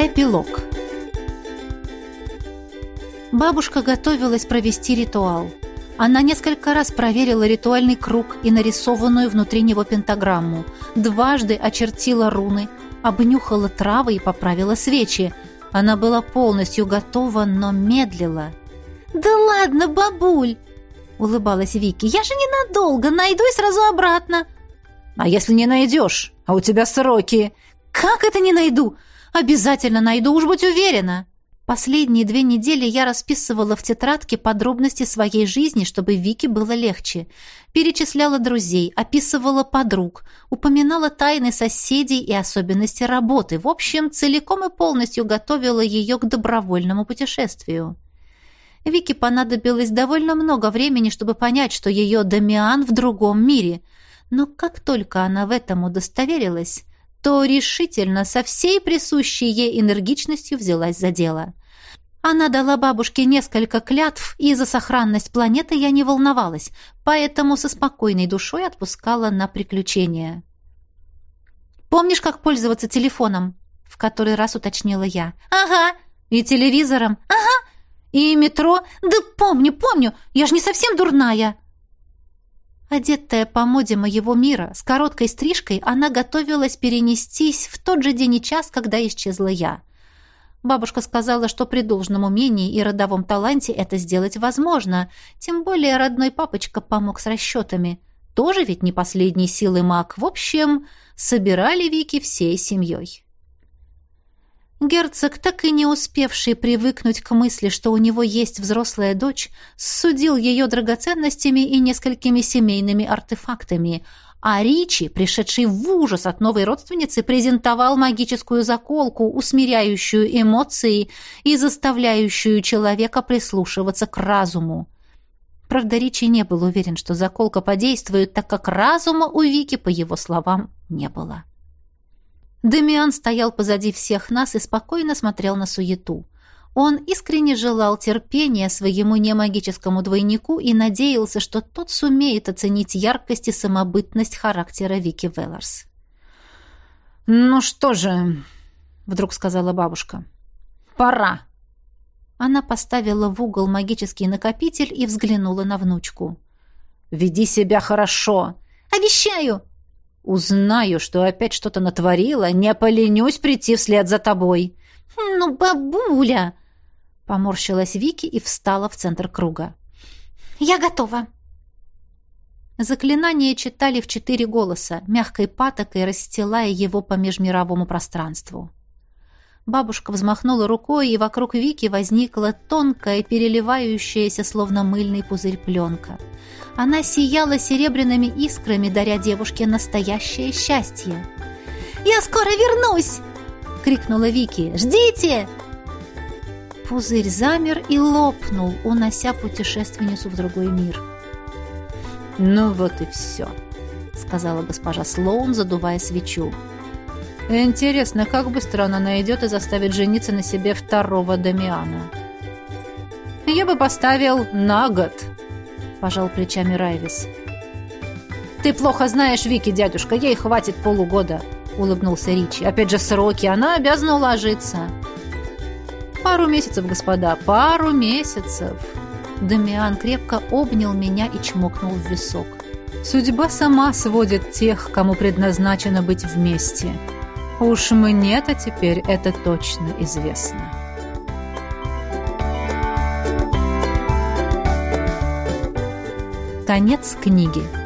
Эпилог Бабушка готовилась провести ритуал. Она несколько раз проверила ритуальный круг и нарисованную внутри него пентаграмму, дважды очертила руны, обнюхала травы и поправила свечи. Она была полностью готова, но медлила. «Да ладно, бабуль!» — улыбалась Вики. «Я же ненадолго, найду и сразу обратно!» «А если не найдешь? А у тебя сроки!» «Как это не найду? Обязательно найду, уж будь уверена!» Последние две недели я расписывала в тетрадке подробности своей жизни, чтобы Вике было легче. Перечисляла друзей, описывала подруг, упоминала тайны соседей и особенности работы. В общем, целиком и полностью готовила ее к добровольному путешествию. Вике понадобилось довольно много времени, чтобы понять, что ее Дамиан в другом мире. Но как только она в этом удостоверилась, то решительно со всей присущей ей энергичностью взялась за дело. Она дала бабушке несколько клятв, и за сохранность планеты я не волновалась, поэтому со спокойной душой отпускала на приключения. «Помнишь, как пользоваться телефоном?» — в который раз уточнила я. «Ага. И телевизором? Ага. И метро? Да помню, помню. Я же не совсем дурная». Одетая по моде моего мира, с короткой стрижкой, она готовилась перенестись в тот же день и час, когда исчезла я. Бабушка сказала, что при должном умении и родовом таланте это сделать возможно, тем более родной папочка помог с расчетами. Тоже ведь не последней силы маг. В общем, собирали Вики всей семьей. Герцог, так и не успевший привыкнуть к мысли, что у него есть взрослая дочь, судил ее драгоценностями и несколькими семейными артефактами – а Ричи, пришедший в ужас от новой родственницы, презентовал магическую заколку, усмиряющую эмоции и заставляющую человека прислушиваться к разуму. Правда, Ричи не был уверен, что заколка подействует, так как разума у Вики, по его словам, не было. Демиан стоял позади всех нас и спокойно смотрел на суету. Он искренне желал терпения своему немагическому двойнику и надеялся, что тот сумеет оценить яркость и самобытность характера Вики Велларс. «Ну что же», — вдруг сказала бабушка, — «пора». Она поставила в угол магический накопитель и взглянула на внучку. «Веди себя хорошо!» «Обещаю!» «Узнаю, что опять что-то натворила, не поленюсь прийти вслед за тобой!» «Ну, бабуля!» Поморщилась Вики и встала в центр круга. «Я готова!» Заклинание читали в четыре голоса, мягкой патокой расстилая его по межмировому пространству. Бабушка взмахнула рукой, и вокруг Вики возникла тонкая, переливающаяся, словно мыльный пузырь пленка. Она сияла серебряными искрами, даря девушке настоящее счастье. «Я скоро вернусь!» — крикнула Вики. «Ждите!» Пузырь замер и лопнул, унося путешественницу в другой мир. «Ну вот и все», — сказала госпожа Слоун, задувая свечу. «Интересно, как быстро она найдет и заставит жениться на себе второго Дамиана?» «Я бы поставил на год», — пожал плечами Райвис. «Ты плохо знаешь Вики, дядюшка, ей хватит полугода», — улыбнулся Ричи. «Опять же сроки, она обязана уложиться». Пару месяцев, господа, пару месяцев. Дамиан крепко обнял меня и чмокнул в висок. Судьба сама сводит тех, кому предназначено быть вместе. Уж мне-то теперь это точно известно. Конец книги.